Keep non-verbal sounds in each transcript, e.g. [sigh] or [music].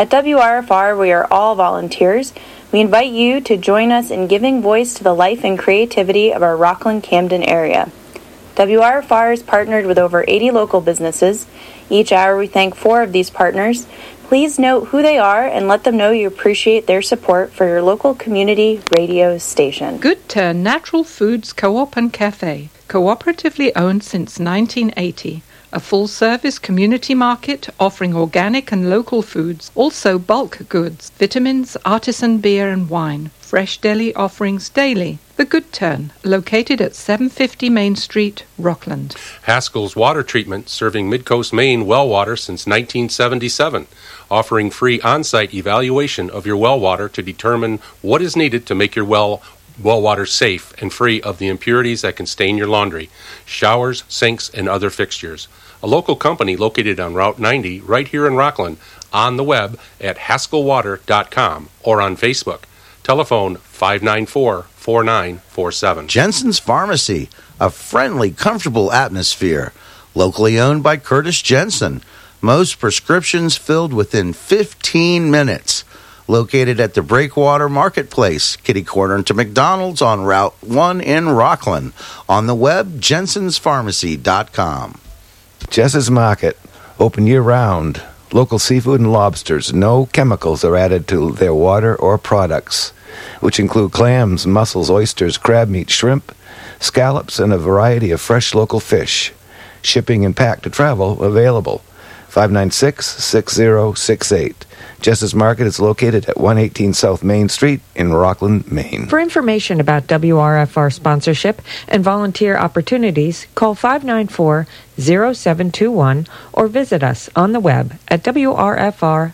At WRFR, we are all volunteers. We invite you to join us in giving voice to the life and creativity of our Rockland Camden area. WRFR is partnered with over 80 local businesses. Each hour, we thank four of these partners. Please note who they are and let them know you appreciate their support for your local community radio station. Good Tern Natural Foods Co-op and Cafe, cooperatively owned since 1980. A full service community market offering organic and local foods, also bulk goods, vitamins, artisan beer and wine, fresh deli offerings daily. The Good Tern, located at 750 Main Street, Rockland. Haskell's Water Treatment, serving Midcoast Maine well water since 1977, offering free on site evaluation of your well water to determine what is needed to make your well well water safe and free of the impurities that can stain your laundry, showers, sinks, and other fixtures. A local company located on Route 90 right here in Rockland on the web at haskellwater.com or on Facebook. Telephone 594 4947. Jensen's Pharmacy, a friendly, comfortable atmosphere. Locally owned by Curtis Jensen. Most prescriptions filled within 15 minutes. Located at the Breakwater Marketplace, kitty corner to McDonald's on Route 1 in Rockland. On the web, jensenspharmacy.com. Jess's Market, open year round. Local seafood and lobsters. No chemicals are added to their water or products, which include clams, mussels, oysters, crab meat, shrimp, scallops, and a variety of fresh local fish. Shipping and pack to travel available. 596 6068. Jess's Market is located at 118 South Main Street in Rockland, Maine. For information about WRFR sponsorship and volunteer opportunities, call 594 0721 or visit us on the web at wrfr.org.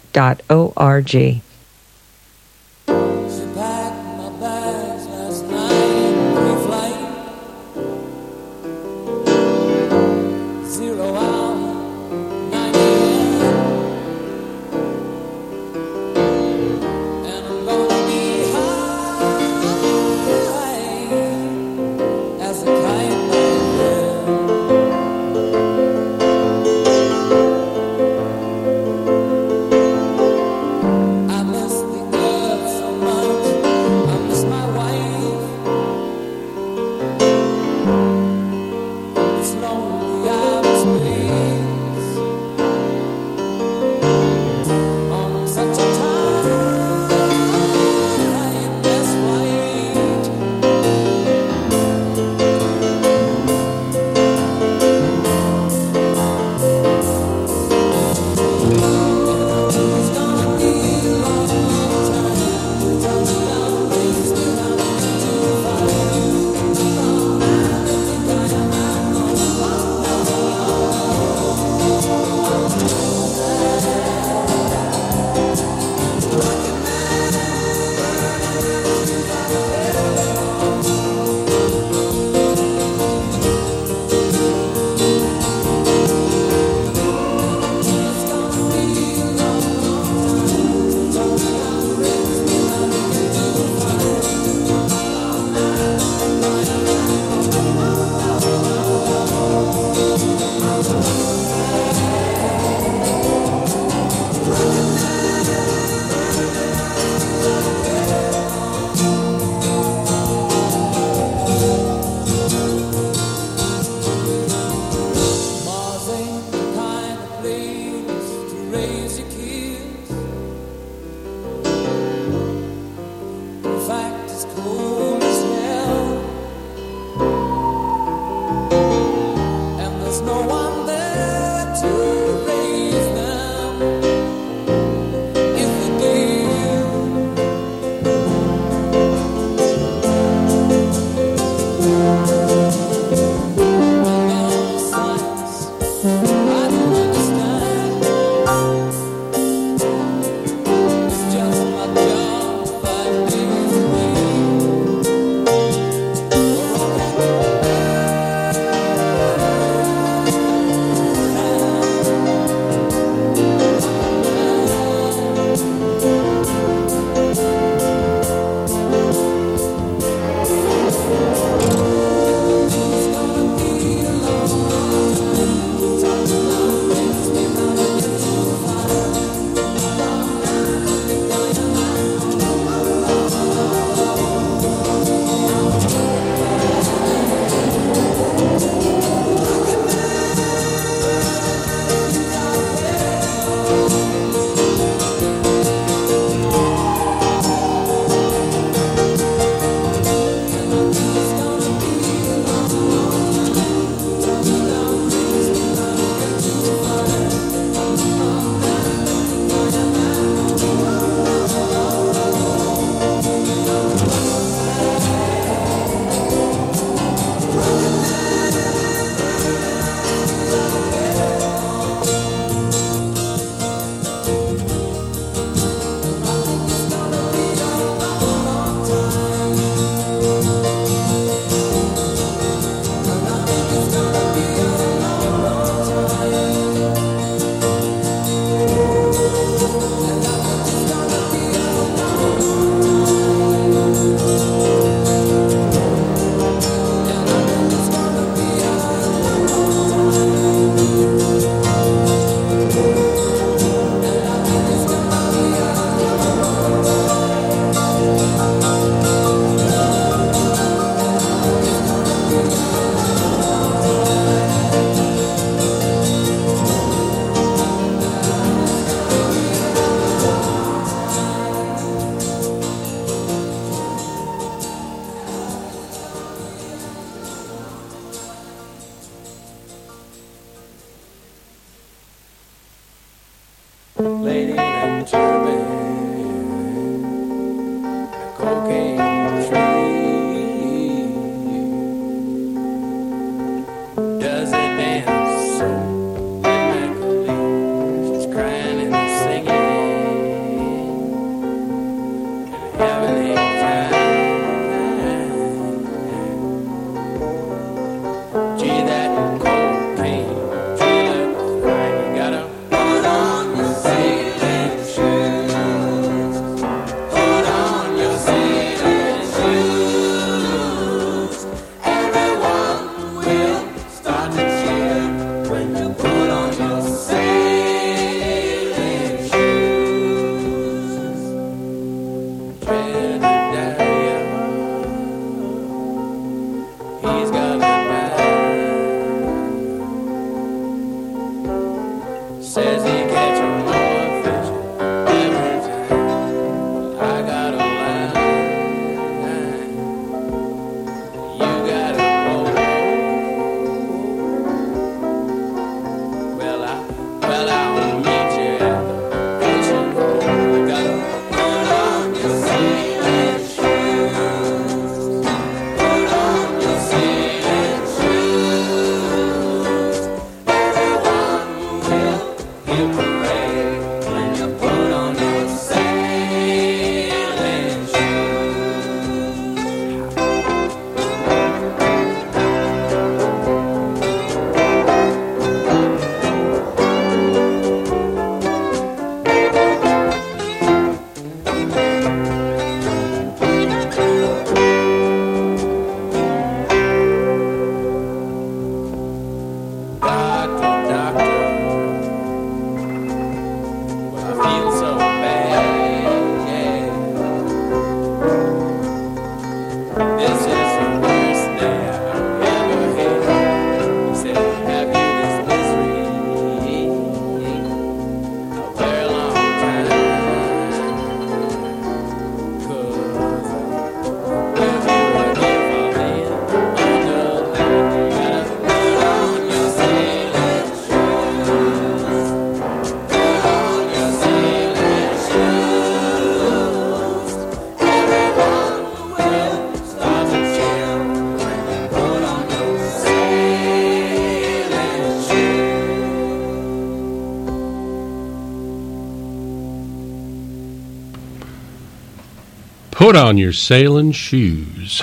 Put on your sailing shoes.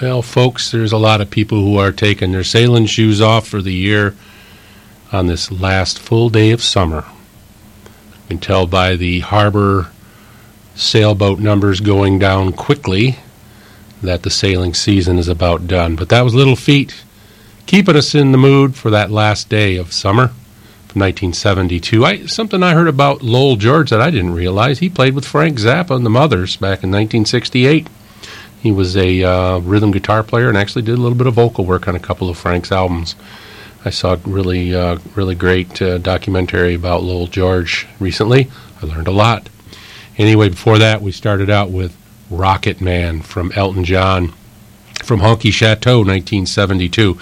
Well, folks, there's a lot of people who are taking their sailing shoes off for the year on this last full day of summer. You can tell by the harbor sailboat numbers going down quickly that the sailing season is about done. But that was Little Feat keeping us in the mood for that last day of summer. 1972. I, something I heard about Lowell George that I didn't realize. He played with Frank Zappa and the Mothers back in 1968. He was a uh, rhythm guitar player and actually did a little bit of vocal work on a couple of Frank's albums. I saw a really, uh, really great uh, documentary about Lowell George recently. I learned a lot. Anyway, before that, we started out with Rocket Man from Elton John from Honky Chateau, 1972.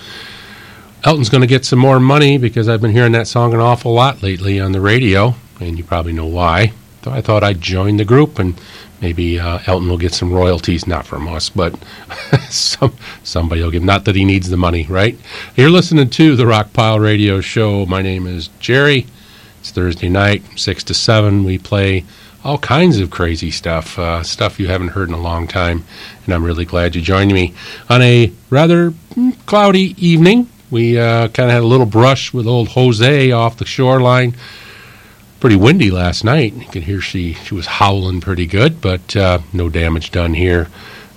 Elton's going to get some more money because I've been hearing that song an awful lot lately on the radio, and you probably know why. So I thought I'd join the group and maybe uh, Elton will get some royalties, not from us, but [laughs] some, somebody will give. Not that he needs the money, right? You're listening to the Rockpile Radio Show. My name is Jerry. It's Thursday night, 6 to 7. We play all kinds of crazy stuff, uh, stuff you haven't heard in a long time, and I'm really glad you joined me on a rather mm, cloudy evening. We uh, kind of had a little brush with old Jose off the shoreline. Pretty windy last night. You can hear she, she was howling pretty good, but uh, no damage done here.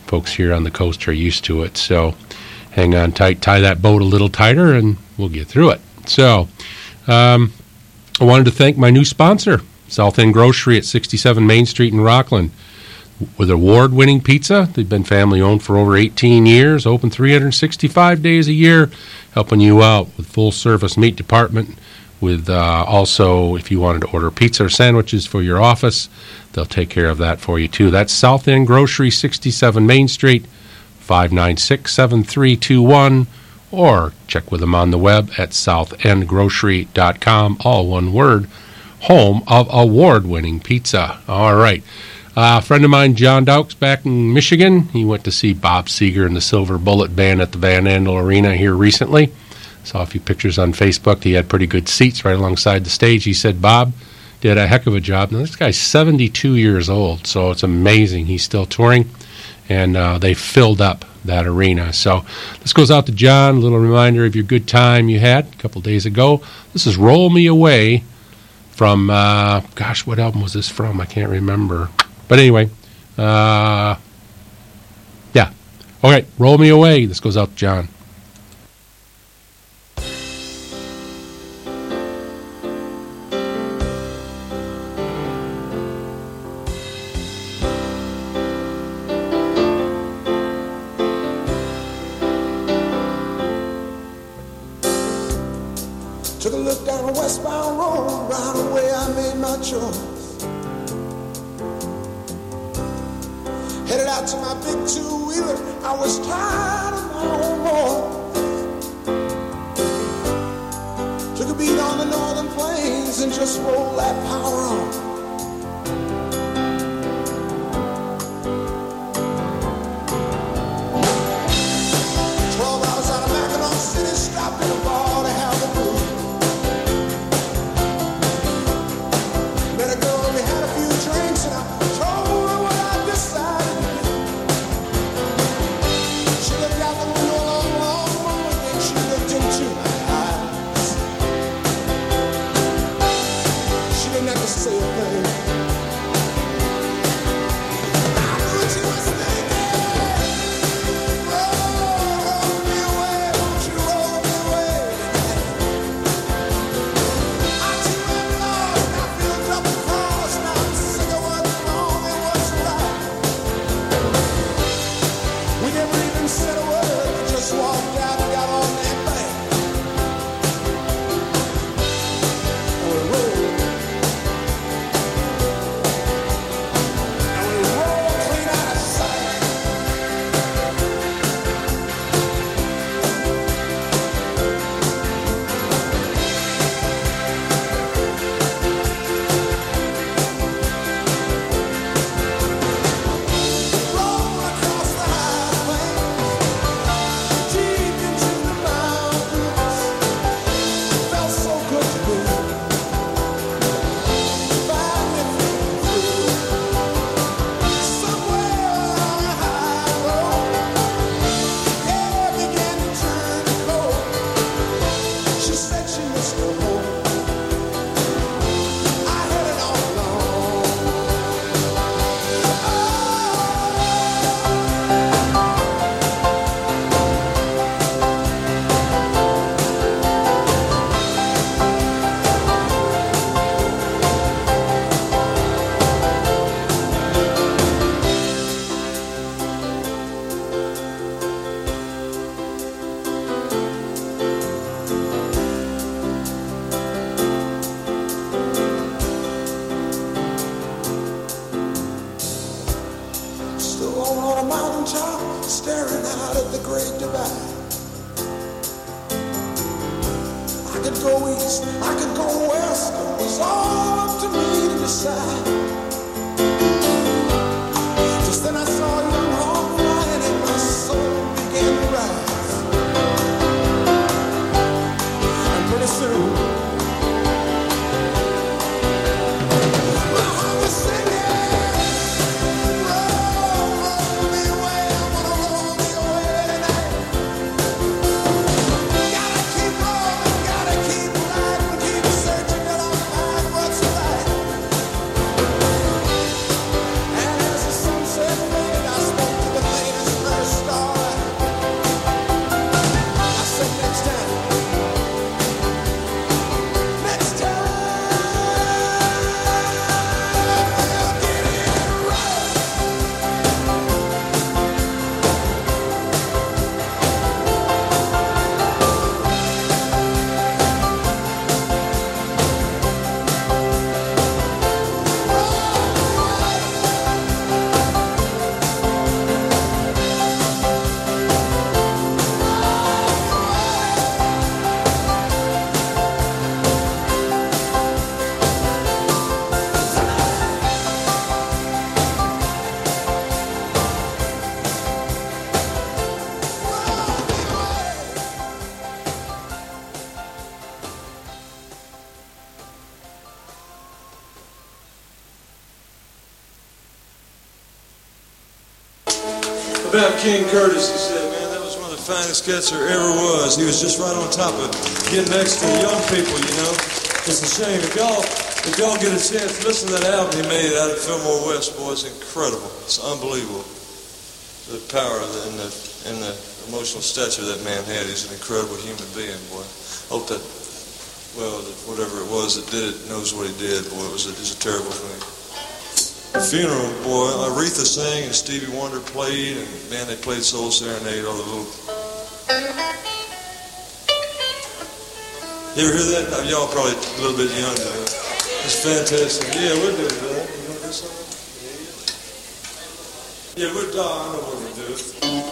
Folks here on the coast are used to it. So hang on tight, tie that boat a little tighter, and we'll get through it. So um, I wanted to thank my new sponsor, South End Grocery at 67 Main Street in Rockland with award-winning pizza. They've been family-owned for over 18 years, open 365 days a year, helping you out with full-service meat department, with uh, also, if you wanted to order pizza or sandwiches for your office, they'll take care of that for you, too. That's South End Grocery, 67 Main Street, 596-7321, or check with them on the web at southendgrocery.com, all one word, home of award-winning pizza. All right. A friend of mine, John Dowks, back in Michigan, he went to see Bob Seger and the Silver Bullet Band at the Van Andel Arena here recently. Saw a few pictures on Facebook. He had pretty good seats right alongside the stage. He said Bob did a heck of a job. Now, this guy's 72 years old, so it's amazing. He's still touring, and uh, they filled up that arena. So this goes out to John. A little reminder of your good time you had a couple days ago. This is Roll Me Away from, uh, gosh, what album was this from? I can't remember. But anyway, uh, yeah. Right, roll me away. This goes out to John. About King Curtis, he said, man, that was one of the finest cats there ever was. He was just right on top of getting next to the young people, you know. It's a shame. If y'all, if y'all get a chance, listen to that album he made out at Fillmore West, boy, it's incredible. It's unbelievable. The power of and the, and the emotional stature that man had. He's an incredible human being, boy. Hope that, well, that whatever it was that did it knows what he did, boy. It was a, it was a terrible thing funeral, boy, Aretha sang and Stevie Wonder played, and man, they played Soul Serenade, all the little. You ever hear that? Now, y'all probably a little bit young. It's fantastic. Yeah, we'll do Bill. You to do something? Yeah, we're done. I know what we're doing.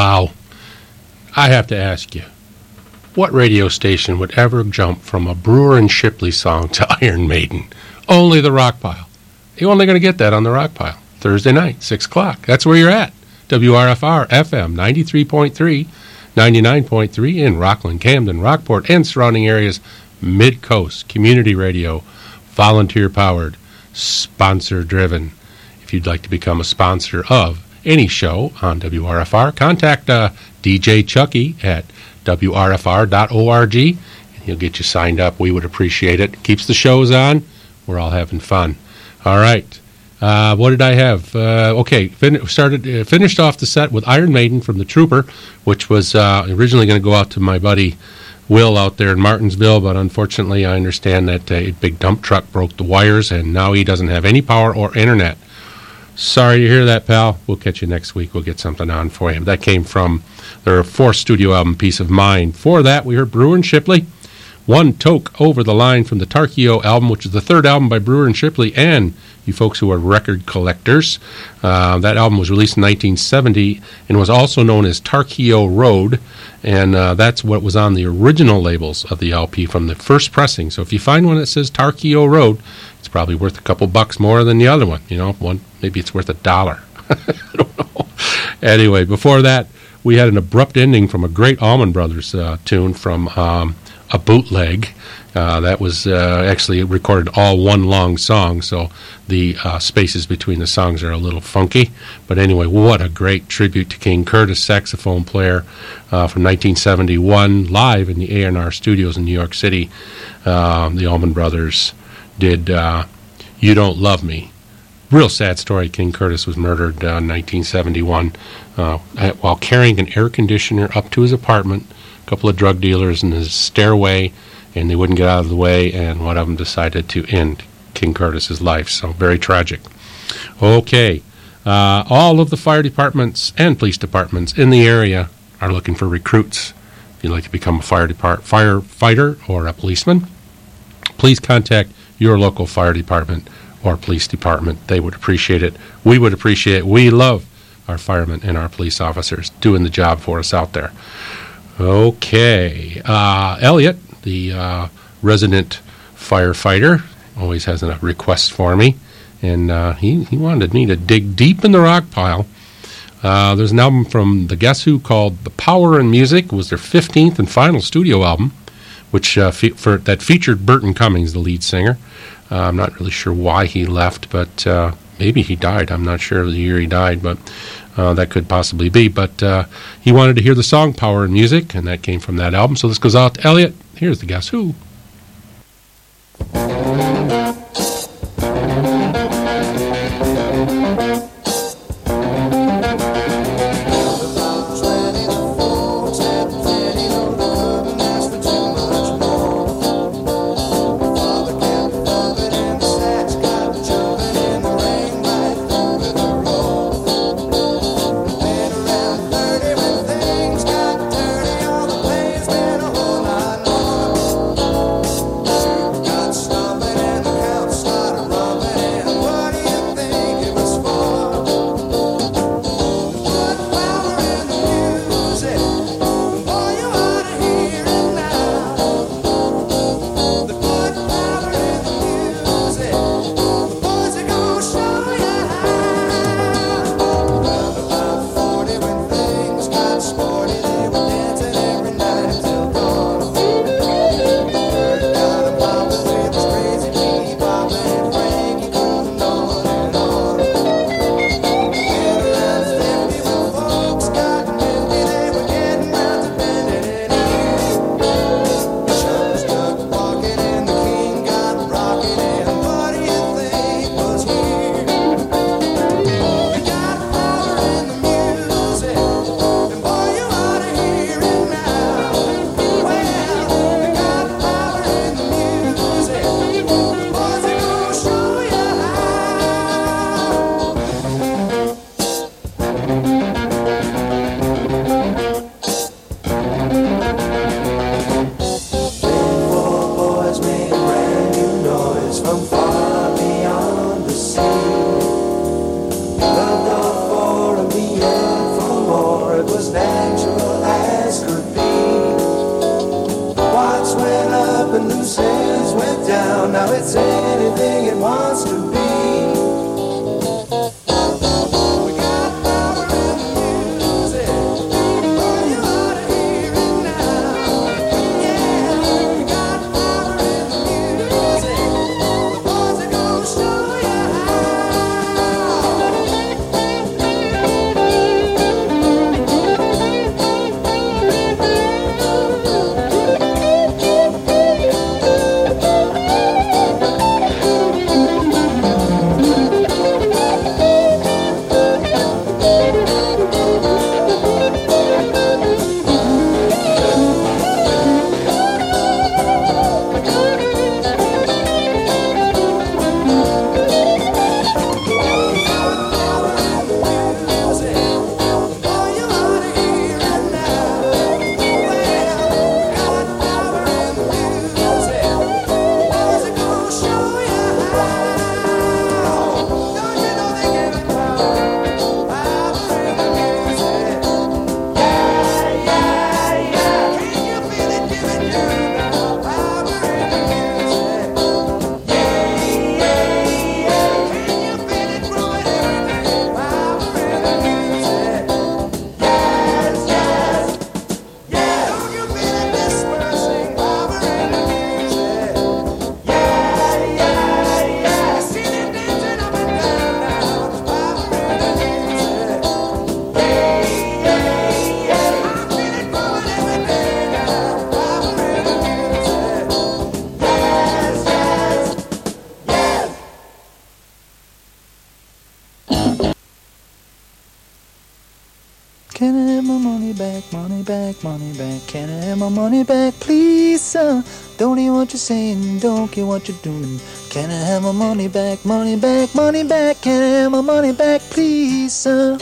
Wow. I have to ask you, what radio station would ever jump from a Brewer and Shipley song to [laughs] Iron Maiden? Only the Rockpile. You're only going to get that on the Rockpile. Thursday night, 6 o'clock. That's where you're at. WRFR FM 93.3, 99.3 in Rockland, Camden, Rockport, and surrounding areas. Mid Coast Community Radio, volunteer powered, sponsor driven. If you'd like to become a sponsor of any show on WRFR, contact uh, DJ Chucky at WRFR.org and he'll get you signed up. We would appreciate it. Keeps the shows on. We're all having fun. All right. Uh, what did I have? Uh, okay, fin started finished off the set with Iron Maiden from the Trooper, which was originally going to go out to my buddy Will out there in Martinsville, but unfortunately, I understand that a big dump truck broke the wires, and now he doesn't have any power or internet. Sorry to hear that, pal. We'll catch you next week. We'll get something on for you. That came from their fourth studio album, Piece of Mind. For that, we heard Brewer and Shipley. One Toke Over the Line from the Tarkio album, which is the third album by Brewer and Shipley, and you folks who are record collectors. Uh, that album was released in 1970 and was also known as Tarkio Road, and uh, that's what was on the original labels of the LP from the first pressing. So if you find one that says Tarkio Road, it's probably worth a couple bucks more than the other one. You know, one maybe it's worth a dollar. [laughs] I don't know. Anyway, before that, we had an abrupt ending from a great Allman Brothers uh, tune from um, a bootleg. Uh, that was uh, actually recorded all one long song, so the uh, spaces between the songs are a little funky. But anyway, what a great tribute to King Curtis, saxophone player from 1971, live in the A&R studios in New York City. Um, the Allman Brothers did You Don't Love Me. Real sad story. King Curtis was murdered uh, in 1971 while carrying an air conditioner up to his apartment. A couple of drug dealers in his stairway and they wouldn't get out of the way, and one of them decided to end King Curtis's life. So very tragic. Okay. Uh, all of the fire departments and police departments in the area are looking for recruits. If you'd like to become a fire firefighter or a policeman, please contact your local fire department or police department. They would appreciate it. We would appreciate it. We love our firemen and our police officers doing the job for us out there. Okay. Uh, Elliot, the uh, resident firefighter, always has a request for me. And uh, he, he wanted me to dig deep in the rock pile. There's an album from the Guess Who called The Power in Music. Was their 15th and final studio album, which fe for, that featured Burton Cummings, the lead singer. Uh, I'm not really sure why he left, but uh, maybe he died. I'm not sure the year he died, but uh, that could possibly be. But uh, he wanted to hear the song Power in Music, and that came from that album. So this goes out to Elliot. Here's the Guess Who. It's anything it wants to Can I have my money back, money back, money back? Can I have my money back, please, sir? Don't hear what you're saying, don't care what you're doing. Can I have my money back, money back, money back? Can I have my money back, please, sir?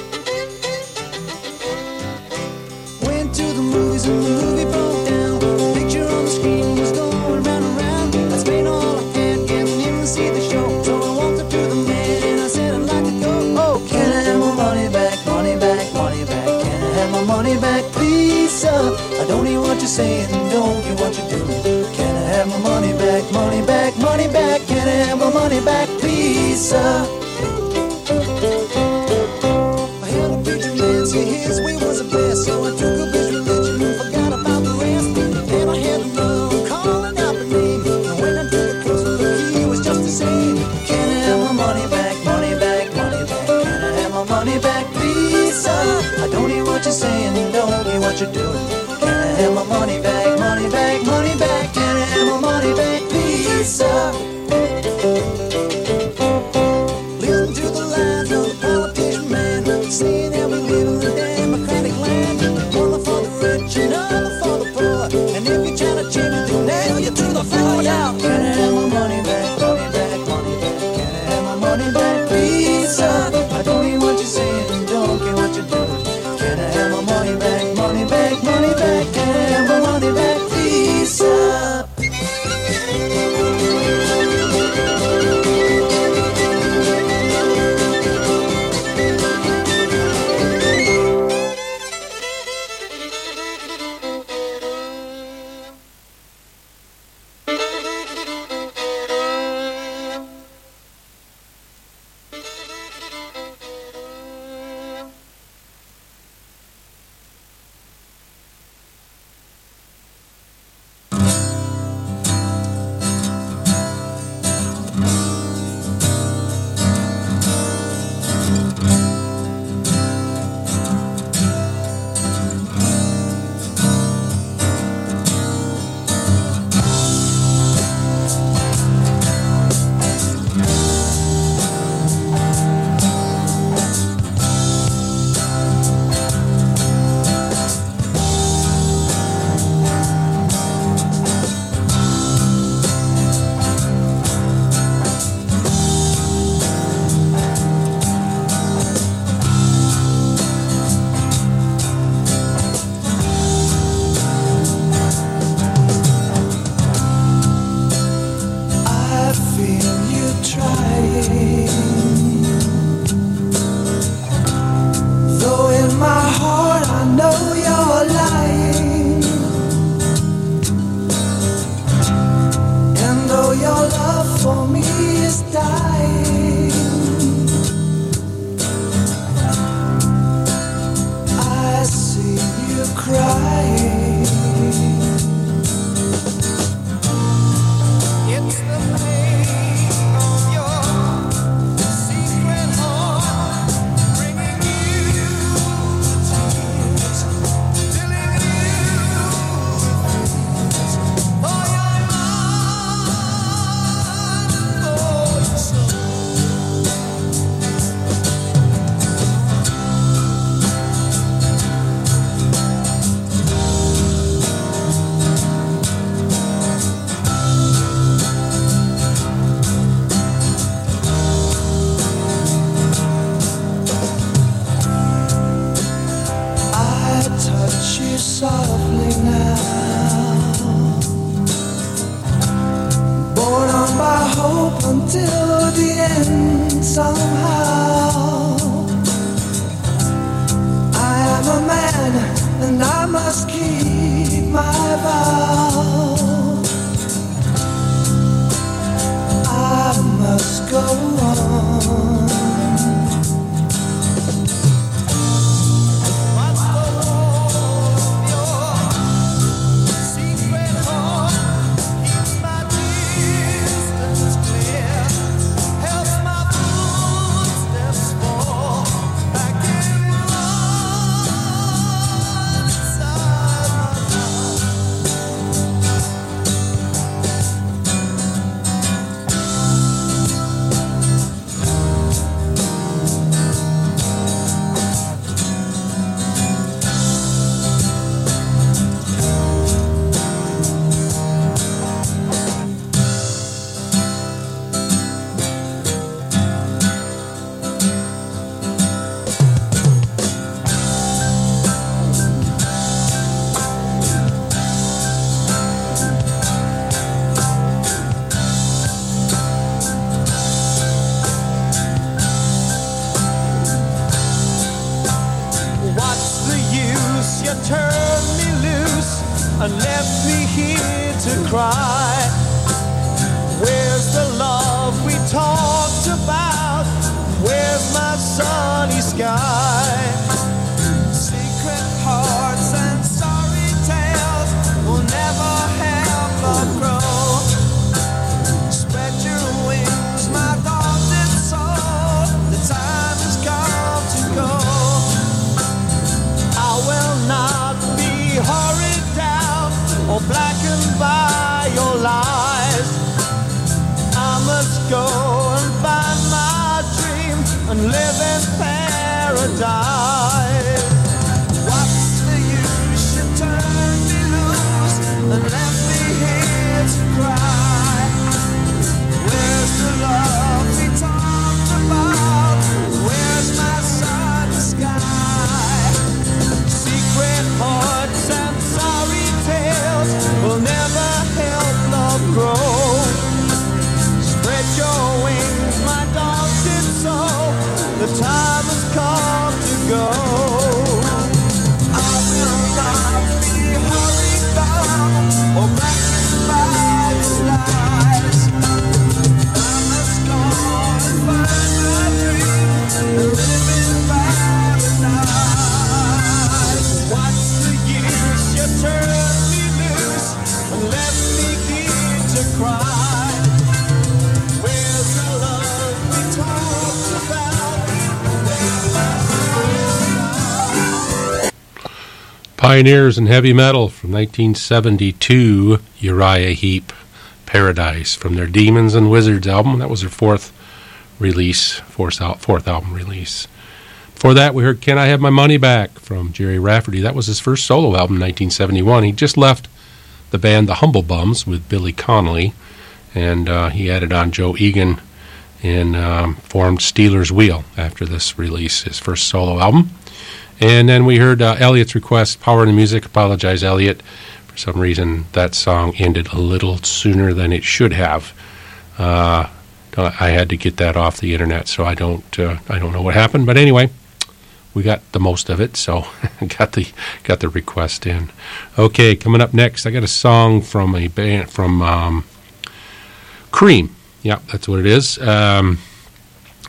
Saying, don't hear what you're doing. Can I have my money back, money back, money back? Can I have my money back, please, sir? I heard a preacher man say his way was so I took religion and forgot about the rest. Then I had calling out name, and when I took a closer look, he was just the same. Can I have my money back, money back, money back? Can I have my money back, please, sir? I don't hear what you're saying, don't hear what you're doing. Can I You turned me loose and left me here to cry. Where's the love we talked about? Where's my sunny sky? Pioneers in Heavy Metal from 1972, Uriah Heep, Paradise, from their Demons and Wizards album. That was their fourth release, fourth, al- fourth album release. Before that, we heard Can I Have My Money Back from Gerry Rafferty. That was his first solo album in 1971. He just left the band The Humblebums with Billy Connolly, and uh, he added on Joe Egan and um, formed Stealers Wheel after this release, his first solo album. And then we heard uh, Elliot's request, Power in the Music. Apologize, Elliot. For some reason, that song ended a little sooner than it should have. Uh, I had to get that off the internet, so I don't, uh, I don't know what happened. But anyway, we got the most of it, so [laughs] got the got the request in. Okay, coming up next, I got a song from a band from um, Cream. Yeah, that's what it is. Um,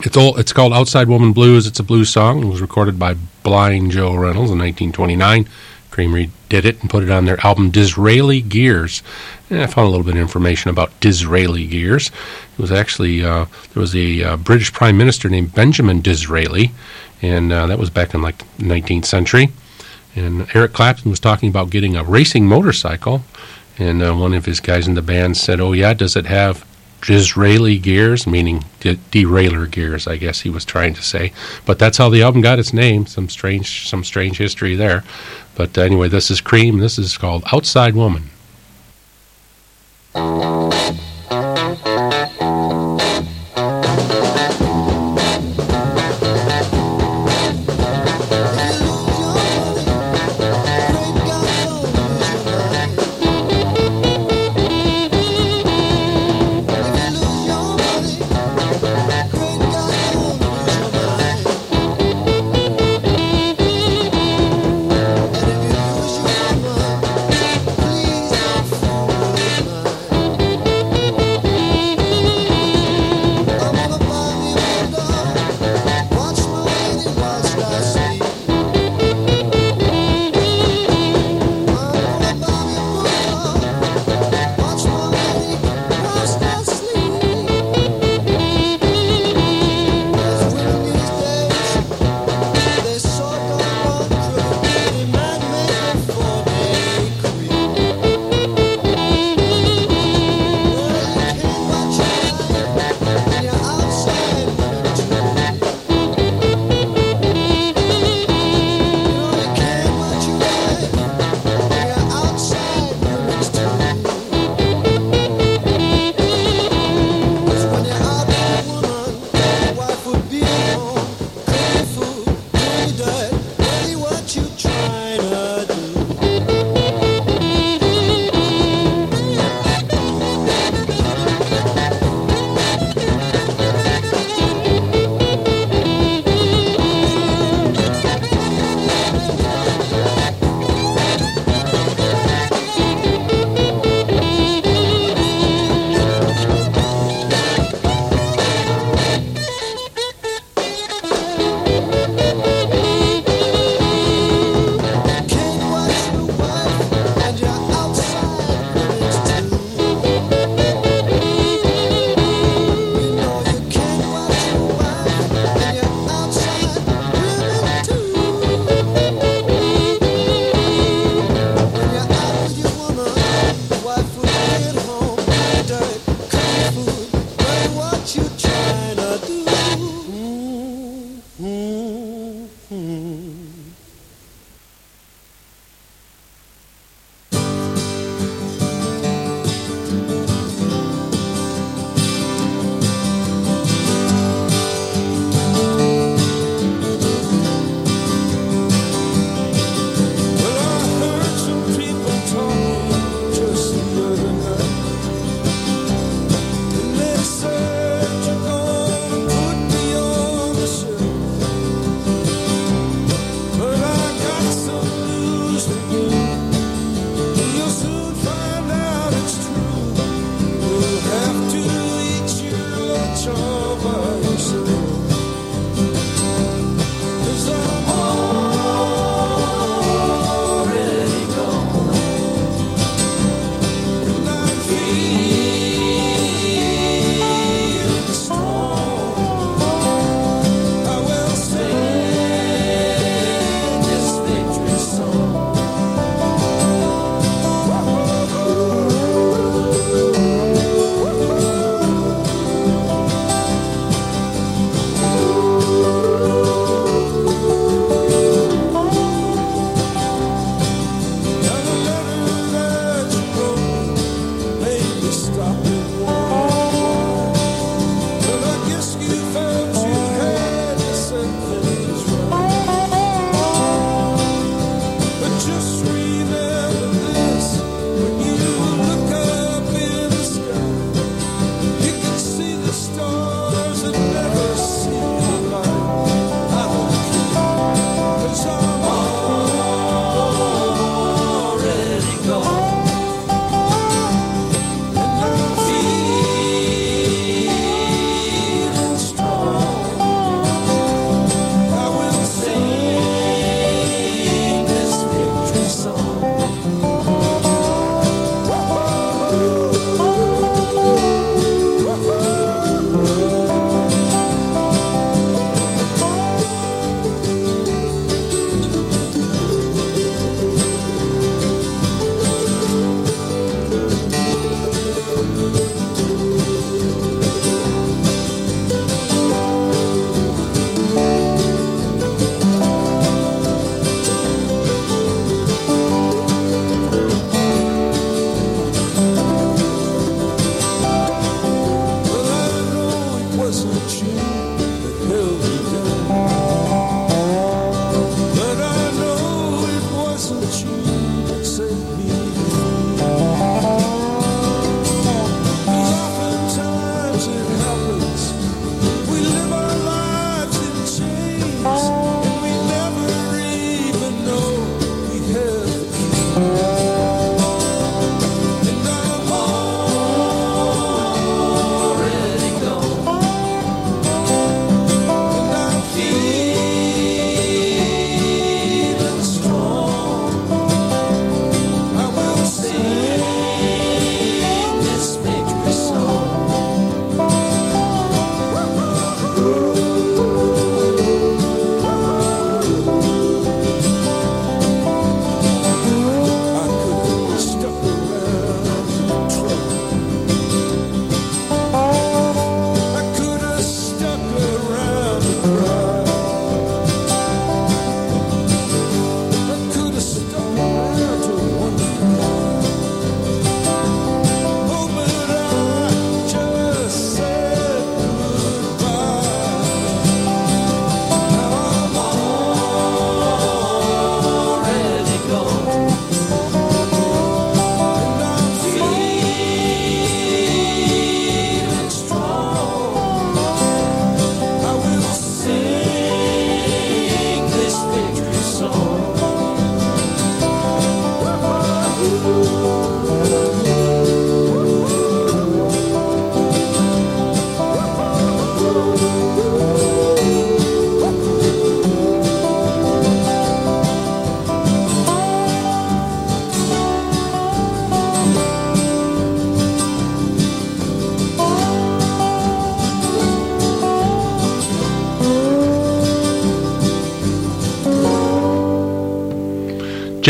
it's all. It's called Outside Woman Blues. It's a blues song. It was recorded by Blind Joe Reynolds in 1929. Cream did it and put it on their album Disraeli Gears. And I found a little bit of information about Disraeli Gears. It was actually, uh, there was a uh, British Prime Minister named Benjamin Disraeli, and uh, that was back in like the 19th century. And Eric Clapton was talking about getting a racing motorcycle, and one of his guys in the band said, Oh, yeah, does it have Disraeli gears? Meaning de- derailleur gears, I guess he was trying to say. But that's how the album got its name. Some strange, some strange history there. But anyway, this is Cream. This is called Outside Woman. you.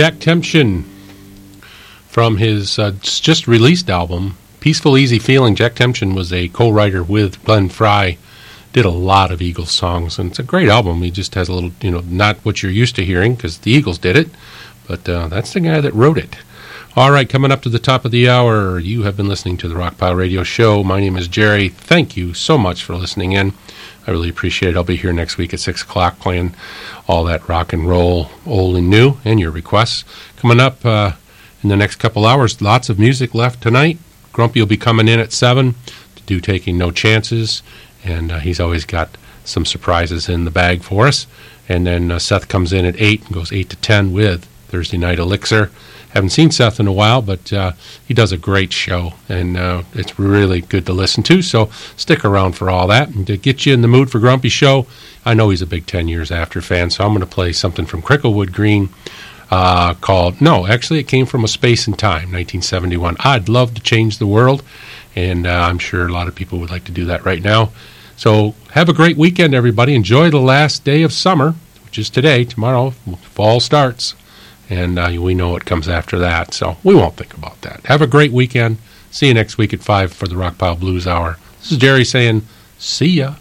Jack Tempchin from his uh, just released album, Peaceful Easy Feeling. Jack Tempchin was a co writer with Glenn Frey, did a lot of Eagles songs, and it's a great album. He just has a little, you know, not what you're used to hearing because the Eagles did it, but uh, that's the guy that wrote it. All right, coming up to the top of the hour, you have been listening to the Rockpile Radio Show. My name is Jerry. Thank you so much for listening in. I really appreciate it. I'll be here next week at 6 o'clock playing all that rock and roll, old and new, and your requests. Coming up uh, in the next couple hours, lots of music left tonight. Grumpy will be coming in at 7 to do Taking No Chances, and uh, he's always got some surprises in the bag for us. And then uh, Seth comes in at 8 and goes 8 to 10 with Thursday Night Elixir. Haven't seen Seth in a while, but uh, he does a great show, and uh, it's really good to listen to. So stick around for all that. And to get you in the mood for Grumpy Show, I know he's a big 10 Years After fan, so I'm going to play something from Cricklewood Green uh, called, no, actually, it came from A Space in Time, 1971. I'd love to change the world, and I'm sure a lot of people would like to do that right now. So have a great weekend, everybody. Enjoy the last day of summer, which is today. Tomorrow, fall starts and uh, we know what comes after that. So we won't think about that. Have a great weekend. See you next week at 5 for the Rockpile Blues Hour. This is Jerry saying, see ya.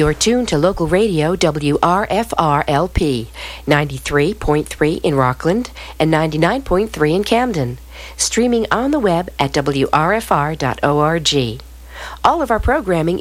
You're tuned to local radio WRFR-LP, 93.3 in Rockland and 99.3 in Camden. Streaming on the web at WRFR.org. All of our programming